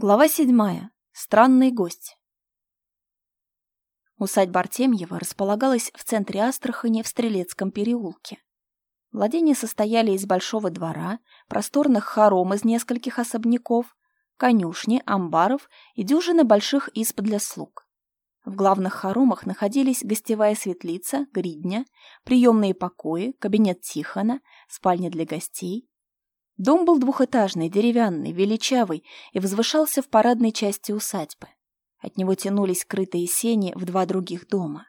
Глава седьмая. Странный гость. Усадьба Артемьева располагалась в центре Астрахани в Стрелецком переулке. Владения состояли из большого двора, просторных хором из нескольких особняков, конюшни, амбаров и дюжины больших изб для слуг. В главных хоромах находились гостевая светлица, гридня, приемные покои, кабинет Тихона, спальня для гостей, Дом был двухэтажный, деревянный, величавый и возвышался в парадной части усадьбы. От него тянулись крытые сени в два других дома.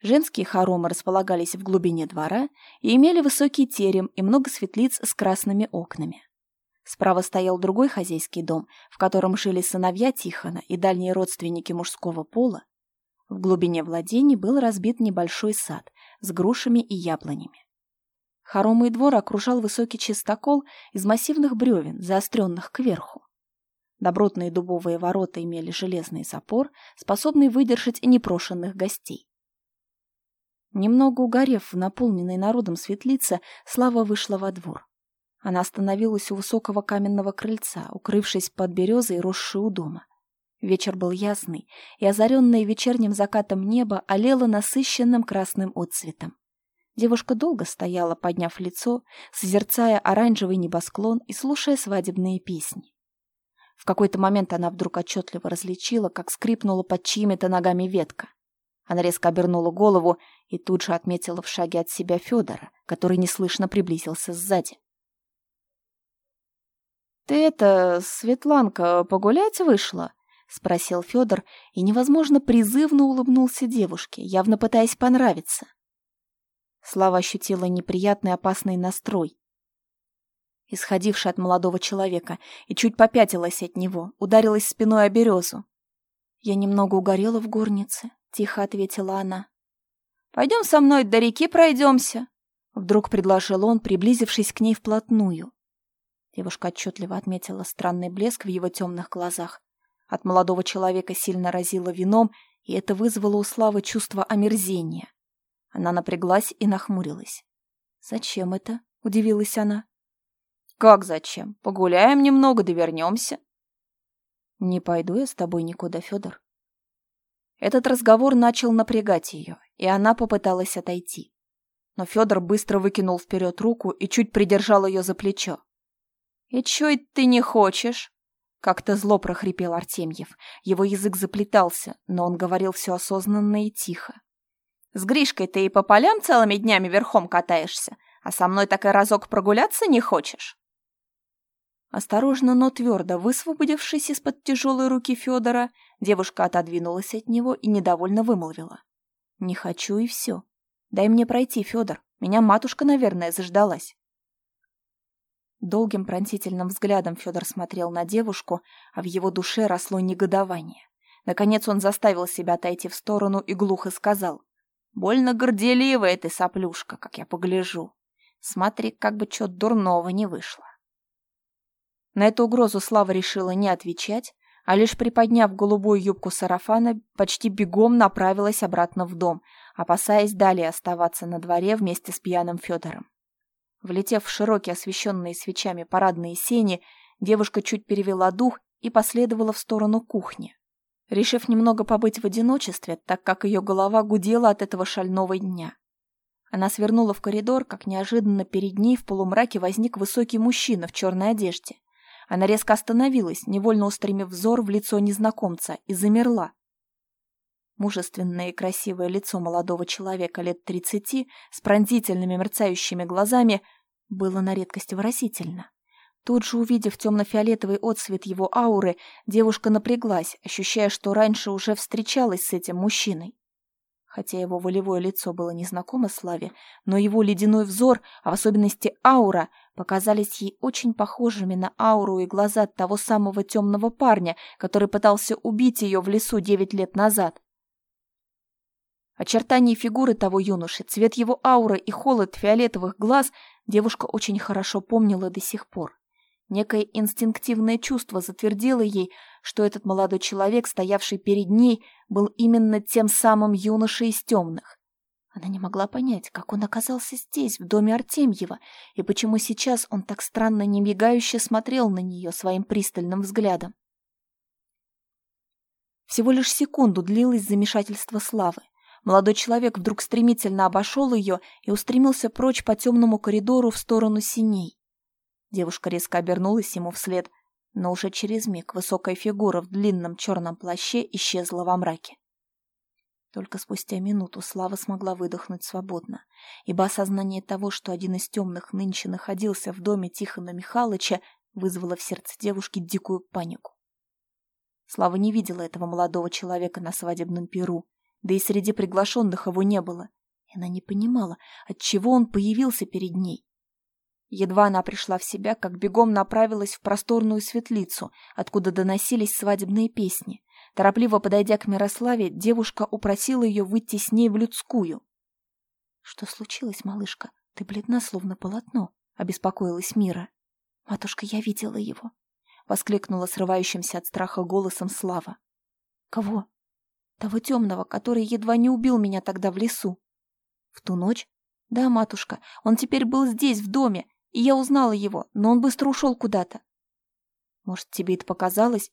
Женские хоромы располагались в глубине двора и имели высокий терем и много светлиц с красными окнами. Справа стоял другой хозяйский дом, в котором жили сыновья Тихона и дальние родственники мужского пола. В глубине владений был разбит небольшой сад с грушами и яблонями. Хоромый двор окружал высокий чистокол из массивных бревен, заостренных кверху. Добротные дубовые ворота имели железный запор, способный выдержать непрошенных гостей. Немного угорев в наполненной народом светлице, Слава вышла во двор. Она остановилась у высокого каменного крыльца, укрывшись под березой, росшей у дома. Вечер был ясный, и озаренное вечерним закатом небо олело насыщенным красным отцветом. Девушка долго стояла, подняв лицо, созерцая оранжевый небосклон и слушая свадебные песни. В какой-то момент она вдруг отчетливо различила, как скрипнула под чьими-то ногами ветка. Она резко обернула голову и тут же отметила в шаге от себя Федора, который неслышно приблизился сзади. «Ты это, Светланка, погулять вышла?» — спросил Федор и невозможно призывно улыбнулся девушке, явно пытаясь понравиться. Слава ощутила неприятный опасный настрой, исходивший от молодого человека, и чуть попятилась от него, ударилась спиной о березу. «Я немного угорела в горнице», — тихо ответила она. «Пойдем со мной до реки пройдемся», — вдруг предложил он, приблизившись к ней вплотную. Девушка отчетливо отметила странный блеск в его темных глазах. От молодого человека сильно разило вином, и это вызвало у Славы чувство омерзения. Она напряглась и нахмурилась. «Зачем это?» — удивилась она. «Как зачем? Погуляем немного, да вернемся». «Не пойду я с тобой никуда, Федор». Этот разговор начал напрягать ее, и она попыталась отойти. Но Федор быстро выкинул вперед руку и чуть придержал ее за плечо. «И чё это ты не хочешь?» Как-то зло прохрипел Артемьев. Его язык заплетался, но он говорил все осознанно и тихо. С Гришкой ты и по полям целыми днями верхом катаешься, а со мной так и разок прогуляться не хочешь?» Осторожно, но твердо высвободившись из-под тяжелой руки Федора, девушка отодвинулась от него и недовольно вымолвила. «Не хочу и все. Дай мне пройти, Федор. Меня матушка, наверное, заждалась». Долгим пронзительным взглядом Федор смотрел на девушку, а в его душе росло негодование. Наконец он заставил себя отойти в сторону и глухо сказал. Больно горделивая ты, соплюшка, как я погляжу. Смотри, как бы чё дурного не вышло. На эту угрозу Слава решила не отвечать, а лишь приподняв голубую юбку сарафана, почти бегом направилась обратно в дом, опасаясь далее оставаться на дворе вместе с пьяным Федором. Влетев в широкие освещенные свечами парадные сени, девушка чуть перевела дух и последовала в сторону кухни решив немного побыть в одиночестве, так как ее голова гудела от этого шального дня. Она свернула в коридор, как неожиданно перед ней в полумраке возник высокий мужчина в черной одежде. Она резко остановилась, невольно устремив взор в лицо незнакомца, и замерла. Мужественное и красивое лицо молодого человека лет тридцати с пронзительными мерцающими глазами было на редкость выразительно. Тут же увидев темно-фиолетовый отсвет его ауры, девушка напряглась, ощущая, что раньше уже встречалась с этим мужчиной. Хотя его волевое лицо было незнакомо Славе, но его ледяной взор, а в особенности аура, показались ей очень похожими на ауру и глаза того самого темного парня, который пытался убить ее в лесу девять лет назад. Очертания фигуры того юноши, цвет его ауры и холод фиолетовых глаз девушка очень хорошо помнила до сих пор. Некое инстинктивное чувство затвердило ей, что этот молодой человек, стоявший перед ней, был именно тем самым юношей из темных. Она не могла понять, как он оказался здесь, в доме Артемьева, и почему сейчас он так странно немигающе смотрел на нее своим пристальным взглядом. Всего лишь секунду длилось замешательство Славы. Молодой человек вдруг стремительно обошел ее и устремился прочь по темному коридору в сторону синей. Девушка резко обернулась ему вслед, но уже через миг высокая фигура в длинном черном плаще исчезла во мраке. Только спустя минуту Слава смогла выдохнуть свободно, ибо осознание того, что один из темных нынче находился в доме Тихона Михайловича, вызвало в сердце девушки дикую панику. Слава не видела этого молодого человека на свадебном перу, да и среди приглашенных его не было, и она не понимала, отчего он появился перед ней. Едва она пришла в себя, как бегом направилась в просторную светлицу, откуда доносились свадебные песни. Торопливо подойдя к Мирославе, девушка упросила ее выйти с ней в людскую. — Что случилось, малышка? Ты бледна, словно полотно, — обеспокоилась Мира. — Матушка, я видела его, — воскликнула срывающимся от страха голосом Слава. — Кого? — Того темного, который едва не убил меня тогда в лесу. — В ту ночь? — Да, матушка, он теперь был здесь, в доме, и я узнала его, но он быстро ушел куда-то. — Может, тебе это показалось?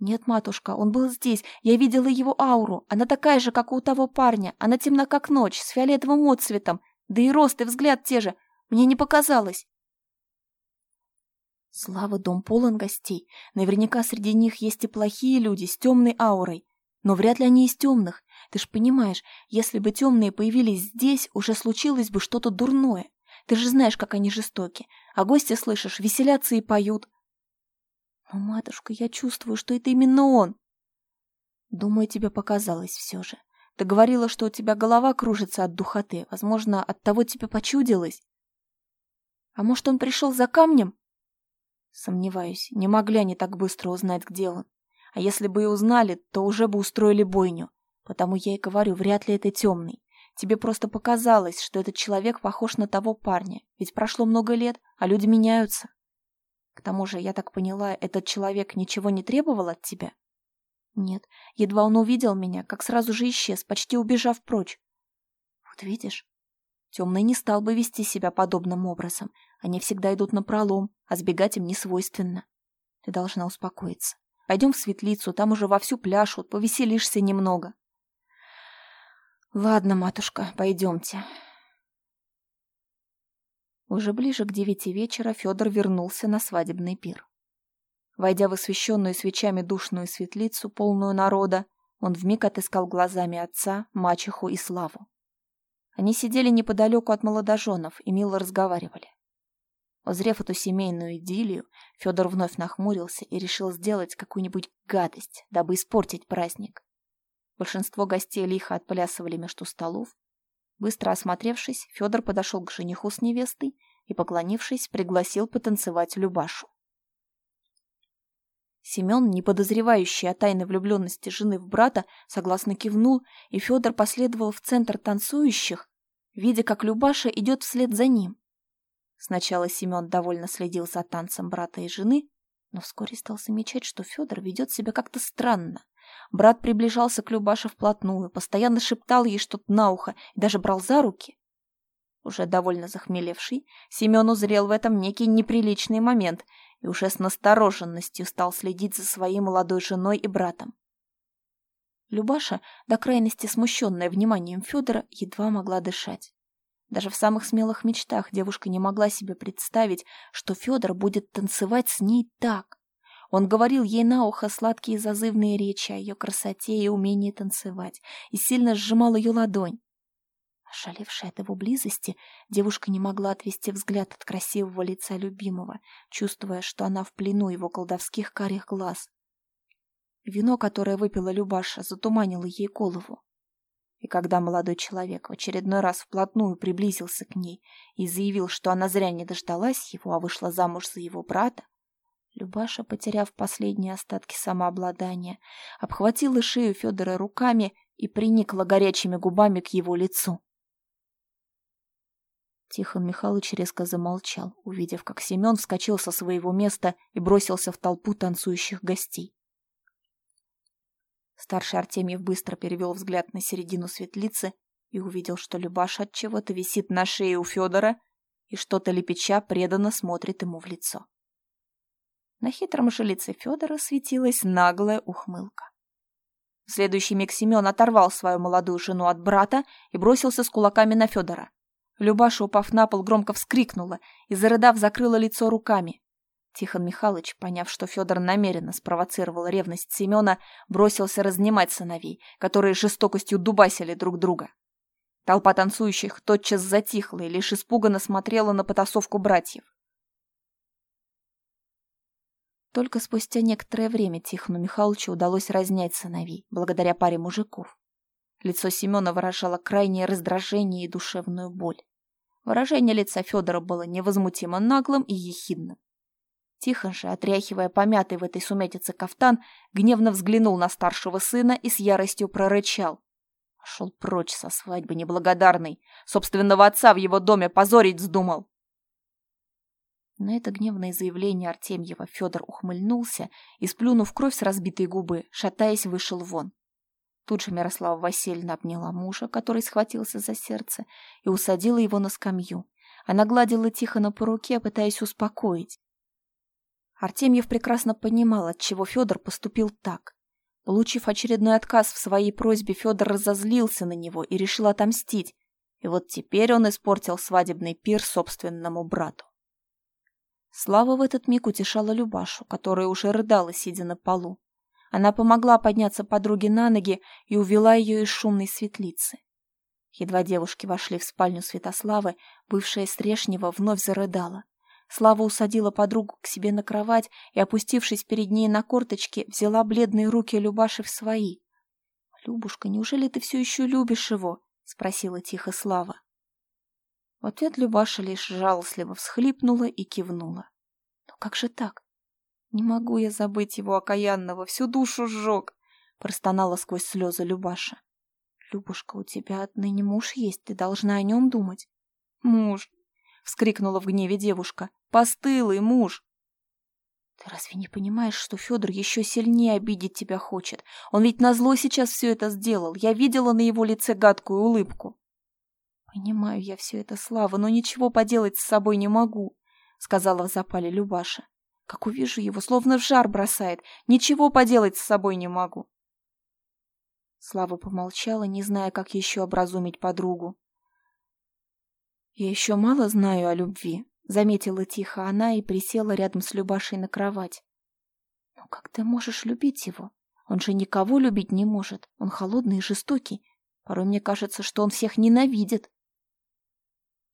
«Нет, матушка, он был здесь. Я видела его ауру. Она такая же, как у того парня. Она темна, как ночь, с фиолетовым отцветом. Да и рост и взгляд те же. Мне не показалось». Слава, дом полон гостей. Наверняка среди них есть и плохие люди с темной аурой. Но вряд ли они из темных. Ты ж понимаешь, если бы темные появились здесь, уже случилось бы что-то дурное. Ты же знаешь, как они жестоки. А гости, слышишь, веселятся и поют. Но, матушка, я чувствую, что это именно он. Думаю, тебе показалось все же. Ты говорила, что у тебя голова кружится от духоты. Возможно, от того тебе почудилось. А может, он пришел за камнем? Сомневаюсь, не могли они так быстро узнать, где он. А если бы и узнали, то уже бы устроили бойню. Потому я и говорю, вряд ли это темный. Тебе просто показалось, что этот человек похож на того парня. Ведь прошло много лет, а люди меняются. К тому же, я так поняла, этот человек ничего не требовал от тебя? Нет, едва он увидел меня, как сразу же исчез, почти убежав прочь. Вот видишь, темный не стал бы вести себя подобным образом. Они всегда идут на пролом, а сбегать им не свойственно. Ты должна успокоиться. Пойдем в светлицу, там уже вовсю пляшут, повеселишься немного. Ладно, матушка, пойдемте. Уже ближе к девяти вечера Федор вернулся на свадебный пир. Войдя в освещенную свечами душную светлицу, полную народа, он вмиг отыскал глазами отца, мачеху и Славу. Они сидели неподалеку от молодоженов и мило разговаривали. Узрев эту семейную идиллию, Федор вновь нахмурился и решил сделать какую-нибудь гадость, дабы испортить праздник. Большинство гостей лихо отплясывали между столов, Быстро осмотревшись, Федор подошел к жениху с невестой и, поклонившись, пригласил потанцевать Любашу. Семен, не подозревающий о тайной влюбленности жены в брата, согласно кивнул, и Федор последовал в центр танцующих, видя, как Любаша идет вслед за ним. Сначала Семен довольно следил за танцем брата и жены, но вскоре стал замечать, что Федор ведет себя как-то странно. Брат приближался к Любаше вплотную, постоянно шептал ей что-то на ухо и даже брал за руки. Уже довольно захмелевший, Семен узрел в этом некий неприличный момент и уже с настороженностью стал следить за своей молодой женой и братом. Любаша, до крайности смущенная вниманием Федора, едва могла дышать. Даже в самых смелых мечтах девушка не могла себе представить, что Федор будет танцевать с ней так. Он говорил ей на ухо сладкие зазывные речи о ее красоте и умении танцевать, и сильно сжимал ее ладонь. Ошалевшая от его близости, девушка не могла отвести взгляд от красивого лица любимого, чувствуя, что она в плену его колдовских карих глаз. Вино, которое выпила Любаша, затуманило ей голову. И когда молодой человек в очередной раз вплотную приблизился к ней и заявил, что она зря не дождалась его, а вышла замуж за его брата, Любаша, потеряв последние остатки самообладания, обхватила шею Федора руками и приникла горячими губами к его лицу. Тихон Михайлович резко замолчал, увидев, как Семен вскочил со своего места и бросился в толпу танцующих гостей. Старший Артемьев быстро перевел взгляд на середину светлицы и увидел, что Любаша от чего-то висит на шее у Федора и что-то лепеча преданно смотрит ему в лицо. На хитром же лице Федора светилась наглая ухмылка. В следующий миг Семен оторвал свою молодую жену от брата и бросился с кулаками на Федора. Любаша, упав на пол, громко вскрикнула и, зарыдав, закрыла лицо руками. Тихон Михайлович, поняв, что Федор намеренно спровоцировал ревность Семена, бросился разнимать сыновей, которые жестокостью дубасили друг друга. Толпа танцующих тотчас затихла и лишь испуганно смотрела на потасовку братьев. Только спустя некоторое время Тихону Михайловичу удалось разнять сыновей, благодаря паре мужиков. Лицо Семена выражало крайнее раздражение и душевную боль. Выражение лица Федора было невозмутимо наглым и ехидным. Тихон же, отряхивая помятый в этой сумятице кафтан, гневно взглянул на старшего сына и с яростью прорычал. Пошел прочь со свадьбы неблагодарный. Собственного отца в его доме позорить вздумал. На это гневное заявление Артемьева Федор ухмыльнулся и, сплюнув кровь с разбитой губы, шатаясь, вышел вон. Тут же Мирослава Васильевна обняла мужа, который схватился за сердце, и усадила его на скамью. Она гладила Тихона по руке, пытаясь успокоить. Артемьев прекрасно понимал, от чего Федор поступил так. Получив очередной отказ в своей просьбе, Федор разозлился на него и решил отомстить. И вот теперь он испортил свадебный пир собственному брату. Слава в этот миг утешала Любашу, которая уже рыдала, сидя на полу. Она помогла подняться подруге на ноги и увела ее из шумной светлицы. Едва девушки вошли в спальню Святославы, бывшая Стрешнева вновь зарыдала. Слава усадила подругу к себе на кровать и, опустившись перед ней на корточки, взяла бледные руки Любаши в свои. «Любушка, неужели ты все еще любишь его?» — спросила тихо Слава. В ответ Любаша лишь жалостливо всхлипнула и кивнула. «Но как же так? Не могу я забыть его окаянного, всю душу сжег!» — простонала сквозь слезы Любаша. «Любушка, у тебя отныне муж есть, ты должна о нем думать». «Муж, вскрикнула в гневе девушка. Постылый муж. Ты разве не понимаешь, что Федор еще сильнее обидеть тебя хочет? Он ведь назло сейчас все это сделал. Я видела на его лице гадкую улыбку. Понимаю я все это, Слава, но ничего поделать с собой не могу, сказала в запале Любаша. Как увижу его, словно в жар бросает. Ничего поделать с собой не могу. Слава помолчала, не зная, как еще образумить подругу. «Я еще мало знаю о любви», — заметила тихо она и присела рядом с Любашей на кровать. «Но как ты можешь любить его? Он же никого любить не может. Он холодный и жестокий. Порой мне кажется, что он всех ненавидит».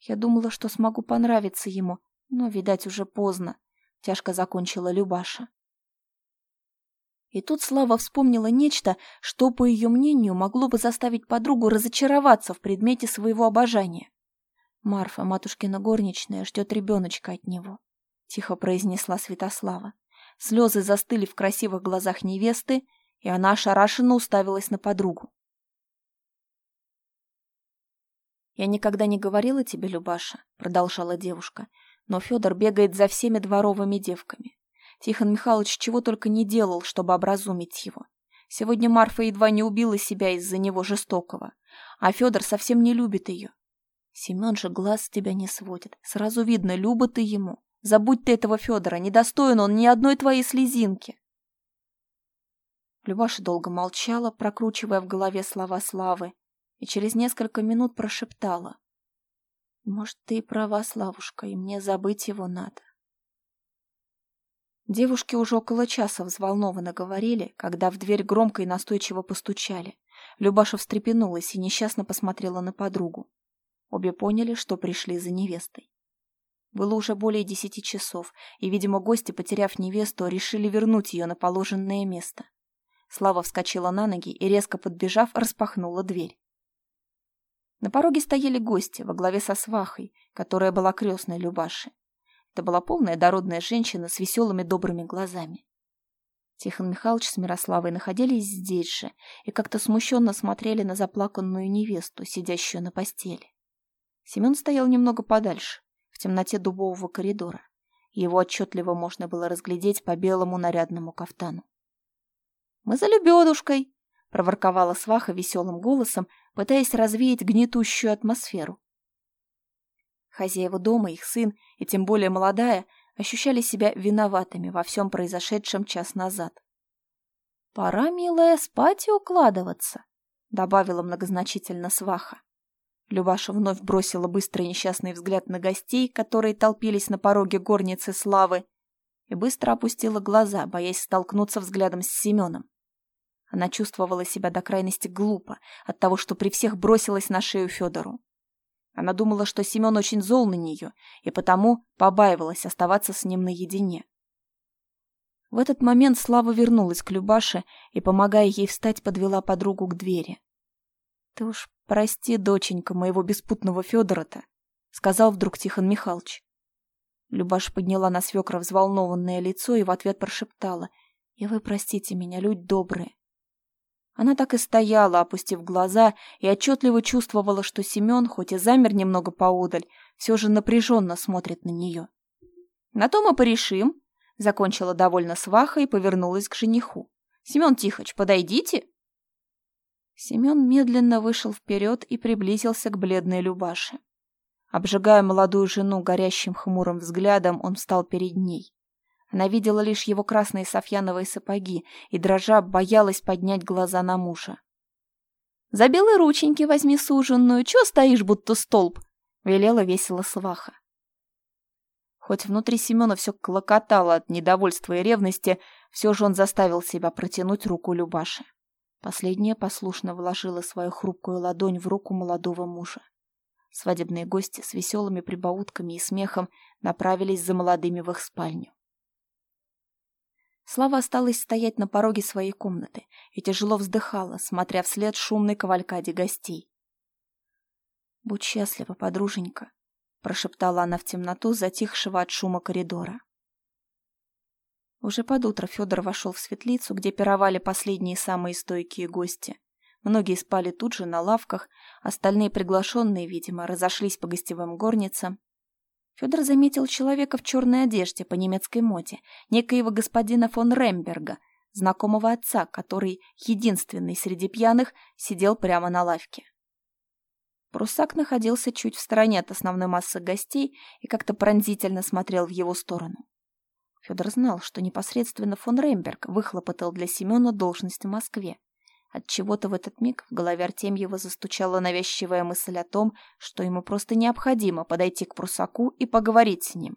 Я думала, что смогу понравиться ему, но, видать, уже поздно. Тяжко закончила Любаша. И тут Слава вспомнила нечто, что, по ее мнению, могло бы заставить подругу разочароваться в предмете своего обожания. Марфа, матушкина горничная, ждет ребеночка от него, — тихо произнесла Святослава. Слезы застыли в красивых глазах невесты, и она ошарашенно уставилась на подругу. «Я никогда не говорила тебе, Любаша», — продолжала девушка, «но Федор бегает за всеми дворовыми девками. Тихон Михайлович чего только не делал, чтобы образумить его. Сегодня Марфа едва не убила себя из-за него жестокого, а Федор совсем не любит ее. Семен же глаз тебя не сводит. Сразу видно, люба ты ему. Забудь ты этого Федора, недостоин он ни одной твоей слезинки. Любаша долго молчала, прокручивая в голове слова Славы, и через несколько минут прошептала. «Может, ты и права, Славушка, и мне забыть его надо». Девушки уже около часа взволнованно говорили, когда в дверь громко и настойчиво постучали. Любаша встрепенулась и несчастно посмотрела на подругу. Обе поняли, что пришли за невестой. Было уже более десяти часов, и, видимо, гости, потеряв невесту, решили вернуть ее на положенное место. Слава вскочила на ноги и, резко подбежав, распахнула дверь. На пороге стояли гости во главе со свахой, которая была крестной Любаши. Это была полная дородная женщина с веселыми добрыми глазами. Тихон Михайлович с Мирославой находились здесь же и как-то смущенно смотрели на заплаканную невесту, сидящую на постели. Семен стоял немного подальше, в темноте дубового коридора. Его отчетливо можно было разглядеть по белому нарядному кафтану. «Мы за лебедушкой!» — проворковала сваха веселым голосом, пытаясь развеять гнетущую атмосферу. Хозяева дома, их сын и тем более молодая ощущали себя виноватыми во всем произошедшем час назад. Пора, милая, спать и укладываться, добавила многозначительно сваха. Любаша вновь бросила быстрый несчастный взгляд на гостей, которые толпились на пороге горницы славы, и быстро опустила глаза, боясь столкнуться взглядом с Семеном. Она чувствовала себя до крайности глупо от того, что при всех бросилась на шею Федору. Она думала, что Семен очень зол на нее, и потому побаивалась оставаться с ним наедине. В этот момент Слава вернулась к Любаше и, помогая ей встать, подвела подругу к двери. «Ты уж прости, доченька, моего беспутного Федора-то», — сказал вдруг Тихон Михайлович. Любаша подняла на свекра взволнованное лицо и в ответ прошептала. «И вы простите меня, люди добрые. Она так и стояла, опустив глаза, и отчетливо чувствовала, что Семен, хоть и замер немного поодаль, все же напряженно смотрит на нее. «На то мы порешим», — закончила довольно сваха и повернулась к жениху. «Семен Тихоч, подойдите». Семен медленно вышел вперед и приблизился к бледной Любаше. Обжигая молодую жену горящим хмурым взглядом, он встал перед ней. Она видела лишь его красные софьяновые сапоги и, дрожа, боялась поднять глаза на мужа. «За белые рученьки возьми суженную, чё стоишь, будто столб?» — велела весело сваха. Хоть внутри Семена все клокотало от недовольства и ревности, все же он заставил себя протянуть руку Любаши. Последняя послушно вложила свою хрупкую ладонь в руку молодого мужа. Свадебные гости с веселыми прибаутками и смехом направились за молодыми в их спальню. Слава осталась стоять на пороге своей комнаты и тяжело вздыхала, смотря вслед шумной кавалькаде гостей. «Будь счастлива, подруженька», — прошептала она в темноту затихшего от шума коридора. Уже под утро Федор вошел в светлицу, где пировали последние самые стойкие гости. Многие спали тут же на лавках, остальные приглашенные, видимо, разошлись по гостевым горницам, Федор заметил человека в черной одежде по немецкой моде, некоего господина фон Ремберга, знакомого отца, который, единственный среди пьяных, сидел прямо на лавке. Прусак находился чуть в стороне от основной массы гостей и как-то пронзительно смотрел в его сторону. Федор знал, что непосредственно фон Ремберг выхлопотал для Семена должность в Москве. От чего-то в этот миг в голове Артемьева застучала навязчивая мысль о том, что ему просто необходимо подойти к прусаку и поговорить с ним.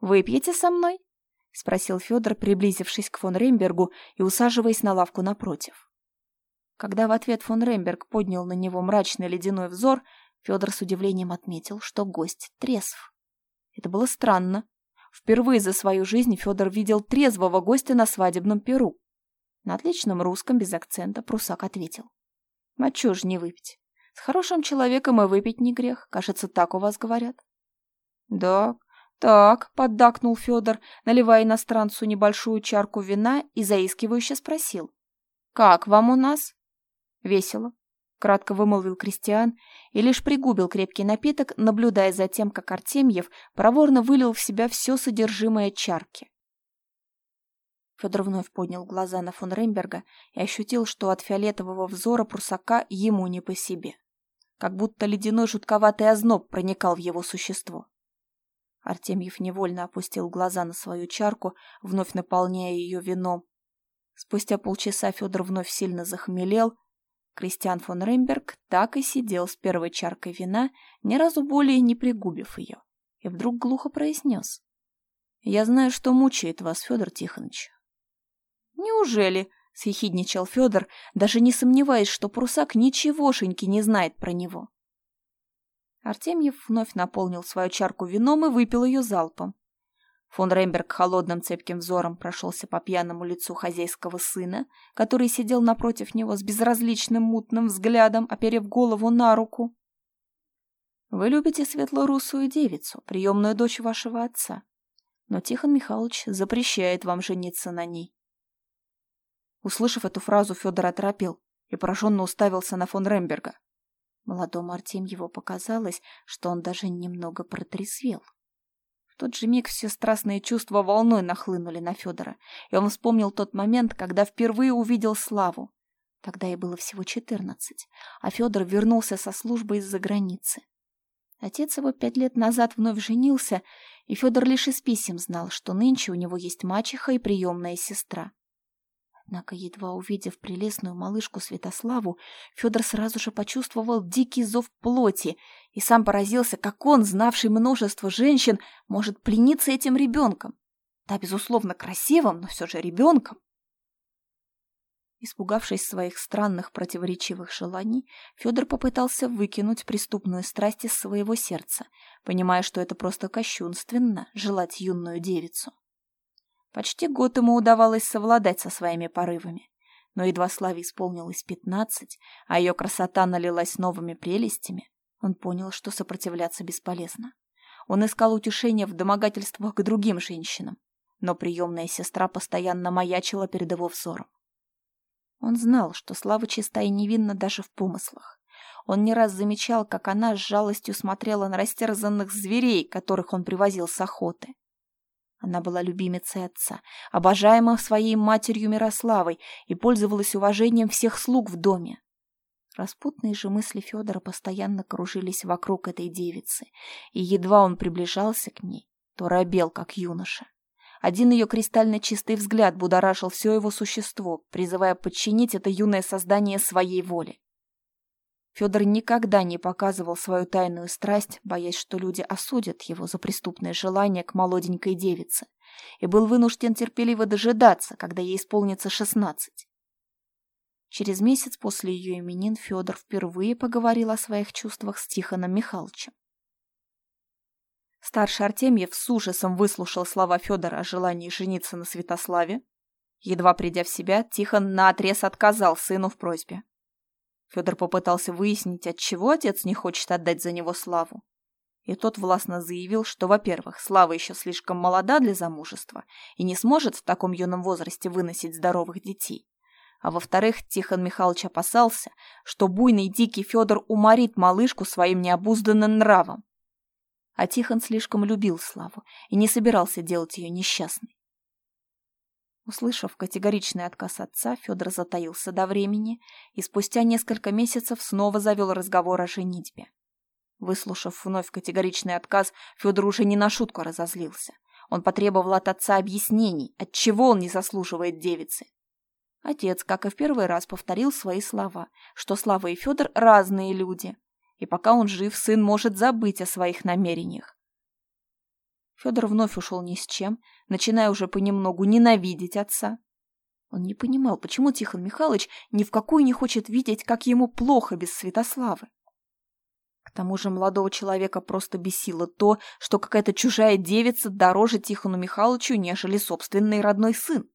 «Выпьете со мной?» — спросил Федор, приблизившись к фон Рембергу и усаживаясь на лавку напротив. Когда в ответ фон Ремберг поднял на него мрачный ледяной взор, Федор с удивлением отметил, что гость трезв. Это было странно. Впервые за свою жизнь Федор видел трезвого гостя на свадебном перу. На отличном русском, без акцента, прусак ответил. «А чё ж не выпить? С хорошим человеком и выпить не грех. Кажется, так у вас говорят». «Да, так», — поддакнул Федор, наливая иностранцу небольшую чарку вина и заискивающе спросил. «Как вам у нас?» «Весело», — кратко вымолвил Кристиан и лишь пригубил крепкий напиток, наблюдая за тем, как Артемьев проворно вылил в себя все содержимое чарки. Федор вновь поднял глаза на фон Ремберга и ощутил, что от фиолетового взора прусака ему не по себе. Как будто ледяной жутковатый озноб проникал в его существо. Артемьев невольно опустил глаза на свою чарку, вновь наполняя ее вином. Спустя полчаса Федор вновь сильно захмелел. Кристиан фон Ремберг так и сидел с первой чаркой вина, ни разу более не пригубив ее, и вдруг глухо произнес. «Я знаю, что мучает вас, Федор Тихонович. «Неужели?» — съехидничал Федор, даже не сомневаясь, что прусак ничегошеньки не знает про него. Артемьев вновь наполнил свою чарку вином и выпил ее залпом. Фон Ремберг холодным цепким взором прошелся по пьяному лицу хозяйского сына, который сидел напротив него с безразличным мутным взглядом, оперев голову на руку. «Вы любите светлорусую девицу, приемную дочь вашего отца, но Тихон Михайлович запрещает вам жениться на ней. Услышав эту фразу, Федор оторопел и пораженно уставился на фон Ремберга. Молодому Артемьеву показалось, что он даже немного протрезвел. В тот же миг все страстные чувства волной нахлынули на Федора, и он вспомнил тот момент, когда впервые увидел Славу. Тогда ей было всего четырнадцать, а Федор вернулся со службы из-за границы. Отец его пять лет назад вновь женился, и Федор лишь из писем знал, что нынче у него есть мачеха и приемная сестра. Однако, едва увидев прелестную малышку Святославу, Федор сразу же почувствовал дикий зов плоти и сам поразился, как он, знавший множество женщин, может плениться этим ребенком. Да, безусловно, красивым, но все же ребенком. Испугавшись своих странных противоречивых желаний, Федор попытался выкинуть преступную страсть из своего сердца, понимая, что это просто кощунственно желать юную девицу. Почти год ему удавалось совладать со своими порывами. Но едва Славе исполнилось пятнадцать, а ее красота налилась новыми прелестями, он понял, что сопротивляться бесполезно. Он искал утешения в домогательствах к другим женщинам, но приемная сестра постоянно маячила перед его взором. Он знал, что Слава чиста и невинна даже в помыслах. Он не раз замечал, как она с жалостью смотрела на растерзанных зверей, которых он привозил с охоты. Она была любимицей отца, обожаема своей матерью Мирославой и пользовалась уважением всех слуг в доме. Распутные же мысли Федора постоянно кружились вокруг этой девицы, и едва он приближался к ней, то робел, как юноша. Один ее кристально чистый взгляд будоражил все его существо, призывая подчинить это юное создание своей воле. Федор никогда не показывал свою тайную страсть, боясь, что люди осудят его за преступное желание к молоденькой девице, и был вынужден терпеливо дожидаться, когда ей исполнится шестнадцать. Через месяц после ее именин Федор впервые поговорил о своих чувствах с Тихоном Михайловичем. Старший Артемьев с ужасом выслушал слова Федора о желании жениться на Святославе. Едва придя в себя, Тихон наотрез отказал сыну в просьбе. Федор попытался выяснить, отчего отец не хочет отдать за него славу. И тот властно заявил, что, во-первых, Слава еще слишком молода для замужества и не сможет в таком юном возрасте выносить здоровых детей. А во-вторых, Тихон Михайлович опасался, что буйный дикий Федор уморит малышку своим необузданным нравом. А Тихон слишком любил Славу и не собирался делать ее несчастной. Услышав категоричный отказ отца, Федор затаился до времени и спустя несколько месяцев снова завел разговор о женитьбе. Выслушав вновь категоричный отказ, Федор уже не на шутку разозлился. Он потребовал от отца объяснений, отчего он не заслуживает девицы. Отец, как и в первый раз, повторил свои слова, что Слава и Федор разные люди, и пока он жив, сын может забыть о своих намерениях. Федор вновь ушел ни с чем, начиная уже понемногу ненавидеть отца. Он не понимал, почему Тихон Михайлович ни в какую не хочет видеть, как ему плохо без Святославы. К тому же молодого человека просто бесило то, что какая-то чужая девица дороже Тихону Михайловичу, нежели собственный родной сын.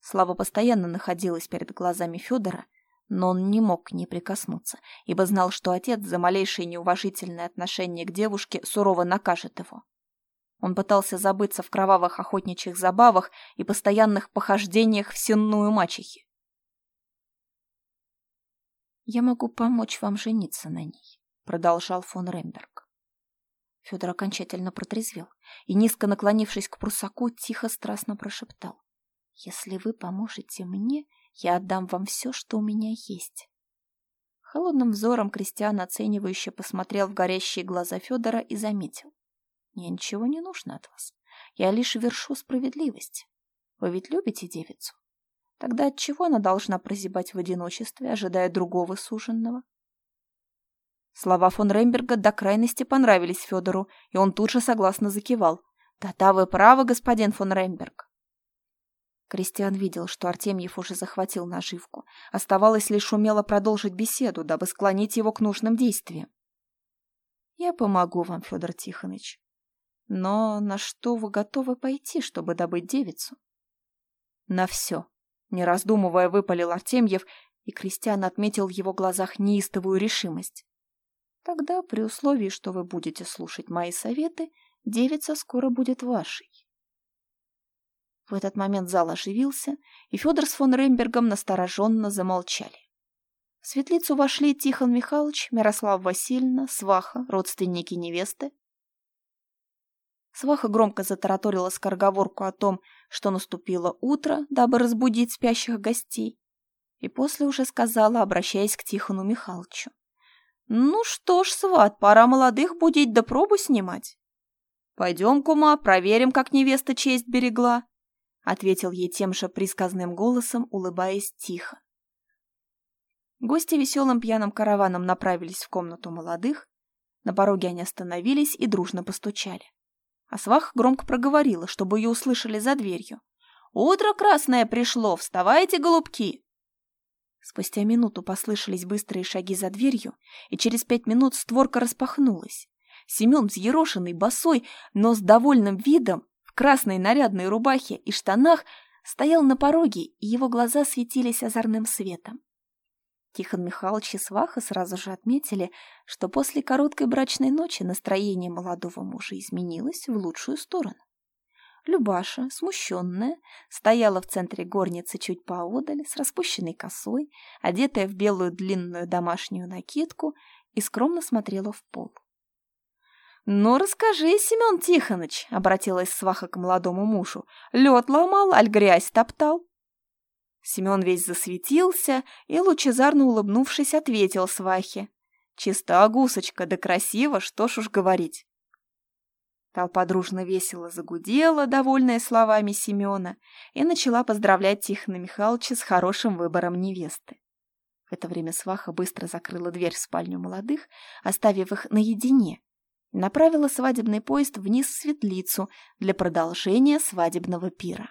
Слава постоянно находилась перед глазами Федора, но он не мог к ней прикоснуться, ибо знал, что отец за малейшее неуважительное отношение к девушке сурово накажет его. Он пытался забыться в кровавых охотничьих забавах и постоянных похождениях в сенную мачехи. «Я могу помочь вам жениться на ней», — продолжал фон Ремберг. Федор окончательно протрезвел и, низко наклонившись к прусаку, тихо страстно прошептал. «Если вы поможете мне, я отдам вам все, что у меня есть». Холодным взором Кристиан оценивающе посмотрел в горящие глаза Федора и заметил. Мне ничего не нужно от вас. Я лишь вершу справедливость. Вы ведь любите девицу? Тогда отчего она должна прозябать в одиночестве, ожидая другого суженного? Слова фон Ремберга до крайности понравились Федору, и он тут же согласно закивал. «Да-да, вы правы, господин фон Ремберг». Кристиан видел, что Артемьев уже захватил наживку. Оставалось лишь умело продолжить беседу, дабы склонить его к нужным действиям. «Я помогу вам, Федор Тихонович. Но на что вы готовы пойти, чтобы добыть девицу? На все. Не раздумывая, выпалил Артемьев, и Кристиан отметил в его глазах неистовую решимость. Тогда, при условии, что вы будете слушать мои советы, девица скоро будет вашей. В этот момент зал оживился, и Федор с фон Рембергом настороженно замолчали. В светлицу вошли Тихон Михайлович, Мирослав Васильевна, сваха, родственники невесты, Сваха громко затараторила скороговорку о том, что наступило утро, дабы разбудить спящих гостей. И после уже сказала, обращаясь к Тихону Михайловичу. «Ну что ж, сват, пора молодых будить да пробу снимать. Пойдем, кума, проверим, как невеста честь берегла. ответил ей тем же присказным голосом, улыбаясь тихо. Гости веселым пьяным караваном направились в комнату молодых. На пороге они остановились и дружно постучали. А свах громко проговорила, чтобы ее услышали за дверью. «Утро красное пришло! Вставайте, голубки!» Спустя минуту послышались быстрые шаги за дверью, и через пять минут створка распахнулась. Семен, взъерошенный, босой, но с довольным видом, в красной нарядной рубахе и штанах, стоял на пороге, и его глаза светились озорным светом. Тихон Михайлович и Сваха сразу же отметили, что после короткой брачной ночи настроение молодого мужа изменилось в лучшую сторону. Любаша, смущенная, стояла в центре горницы чуть поодаль, с распущенной косой, одетая в белую длинную домашнюю накидку и скромно смотрела в пол. «Ну, расскажи, Семен Тихоныч», — обратилась сваха к молодому мужу, — «лед ломал, аль грязь топтал?» Семен весь засветился и, лучезарно улыбнувшись, ответил свахе. «Чиста гусочка, да красиво, что ж уж говорить». Толпа дружно весело загудела, довольная словами Семена, и начала поздравлять Тихона Михайловича с хорошим выбором невесты. В это время сваха быстро закрыла дверь в спальню молодых, оставив их наедине, направила свадебный поезд вниз в светлицу для продолжения свадебного пира.